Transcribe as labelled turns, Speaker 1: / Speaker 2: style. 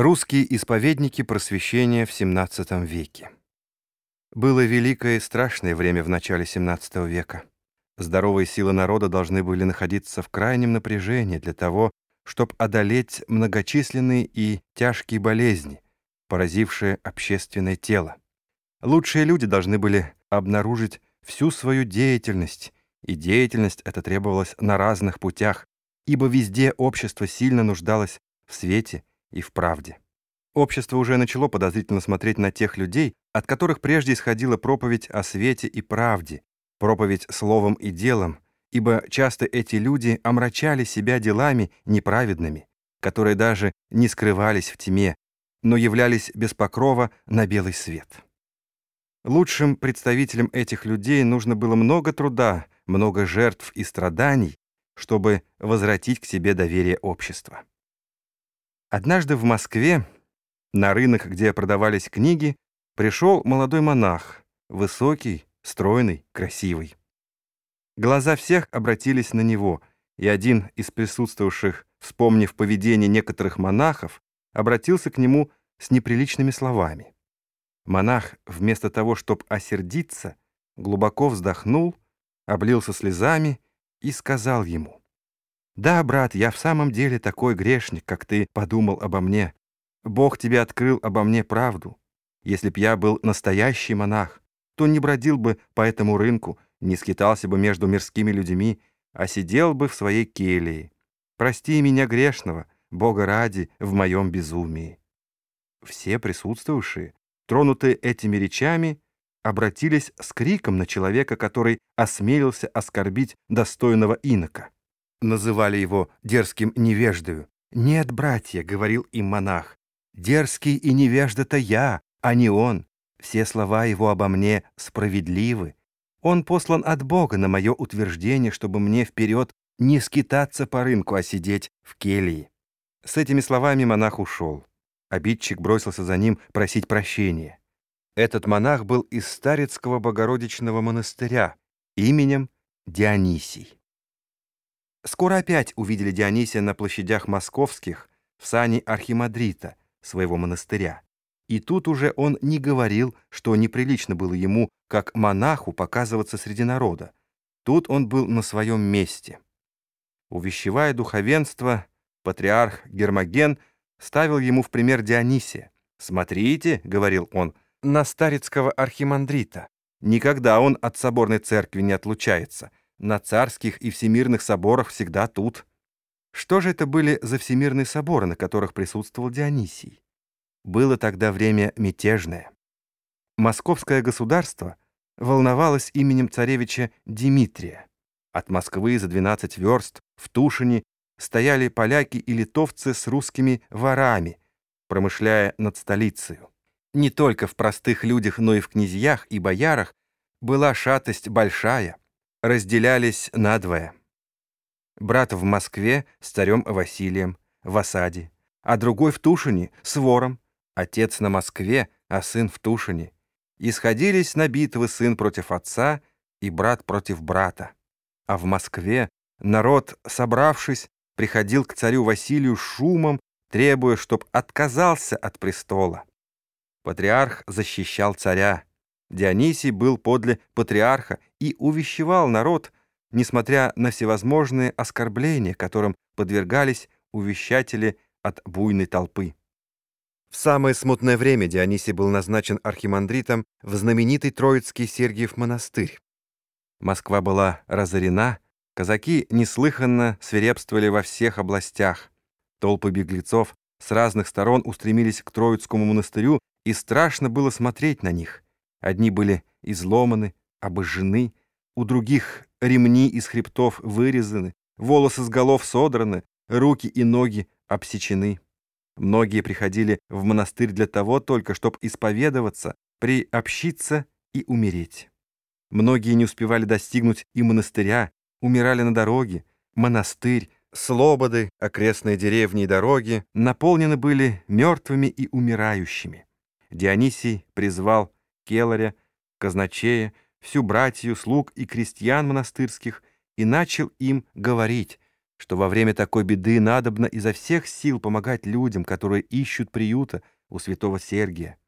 Speaker 1: Русские исповедники просвещения в XVII веке. Было великое и страшное время в начале XVII века. Здоровые силы народа должны были находиться в крайнем напряжении для того, чтобы одолеть многочисленные и тяжкие болезни, поразившие общественное тело. Лучшие люди должны были обнаружить всю свою деятельность, и деятельность эта требовалась на разных путях, ибо везде общество сильно нуждалось в свете и в правде. Общество уже начало подозрительно смотреть на тех людей, от которых прежде исходила проповедь о свете и правде, проповедь словом и делом, ибо часто эти люди омрачали себя делами неправедными, которые даже не скрывались в тьме, но являлись без покрова на белый свет. Лучшим представителям этих людей нужно было много труда, много жертв и страданий, чтобы возвратить к себе доверие общества. Однажды в Москве, на рынок, где продавались книги, пришел молодой монах, высокий, стройный, красивый. Глаза всех обратились на него, и один из присутствовавших, вспомнив поведение некоторых монахов, обратился к нему с неприличными словами. Монах, вместо того, чтобы осердиться, глубоко вздохнул, облился слезами и сказал ему, да, брат, я в самом деле такой грешник, как ты подумал обо мне. Бог тебе открыл обо мне правду. Если б я был настоящий монах, то не бродил бы по этому рынку, не скитался бы между мирскими людьми, а сидел бы в своей келии. Прости меня грешного, Бога ради, в моем безумии. Все присутствовавшие, тронутые этими речами, обратились с криком на человека, который осмелился оскорбить достойного инока называли его дерзким невеждою. «Нет, братья», — говорил им монах, — «дерзкий и невежда-то я, а не он. Все слова его обо мне справедливы. Он послан от Бога на мое утверждение, чтобы мне вперед не скитаться по рынку, а сидеть в келье». С этими словами монах ушел. Обидчик бросился за ним просить прощения. Этот монах был из Старецкого Богородичного монастыря именем Дионисий. Скоро опять увидели Дионисия на площадях московских в сане Архимандрита, своего монастыря. И тут уже он не говорил, что неприлично было ему, как монаху, показываться среди народа. Тут он был на своем месте. Увещевая духовенство, патриарх Гермоген ставил ему в пример Дионисия. «Смотрите», — говорил он, — «на старецкого архимандрита. Никогда он от соборной церкви не отлучается на царских и всемирных соборах всегда тут. Что же это были за всемирные соборы, на которых присутствовал Дионисий? Было тогда время мятежное. Московское государство волновалось именем царевича Дмитрия. От Москвы за 12 верст в Тушине стояли поляки и литовцы с русскими ворами, промышляя над столицей. Не только в простых людях, но и в князьях и боярах была шатость большая — разделялись надвое. Брат в Москве с царем Василием, в осаде, а другой в Тушине с вором, отец на Москве, а сын в Тушине. Исходились на битвы сын против отца и брат против брата. А в Москве народ, собравшись, приходил к царю Василию шумом, требуя, чтоб отказался от престола. Патриарх защищал царя, Дионисий был подле патриарха и увещевал народ, несмотря на всевозможные оскорбления, которым подвергались увещатели от буйной толпы. В самое смутное время Дионисий был назначен архимандритом в знаменитый Троицкий Сергиев монастырь. Москва была разорена, казаки неслыханно свирепствовали во всех областях. Толпы беглецов с разных сторон устремились к Троицкому монастырю, и страшно было смотреть на них — Одни были изломаны, обожжены, у других ремни из хребтов вырезаны, волосы с голов содраны, руки и ноги обсечены. Многие приходили в монастырь для того только, чтобы исповедоваться, приобщиться и умереть. Многие не успевали достигнуть и монастыря, умирали на дороге. Монастырь, слободы, окрестные деревни и дороги наполнены были мертвыми и умирающими. Дионисий призвал Келаря, казначея, всю братью, слуг и крестьян монастырских и начал им говорить, что во время такой беды надобно изо всех сил помогать людям, которые ищут приюта у святого Сергия.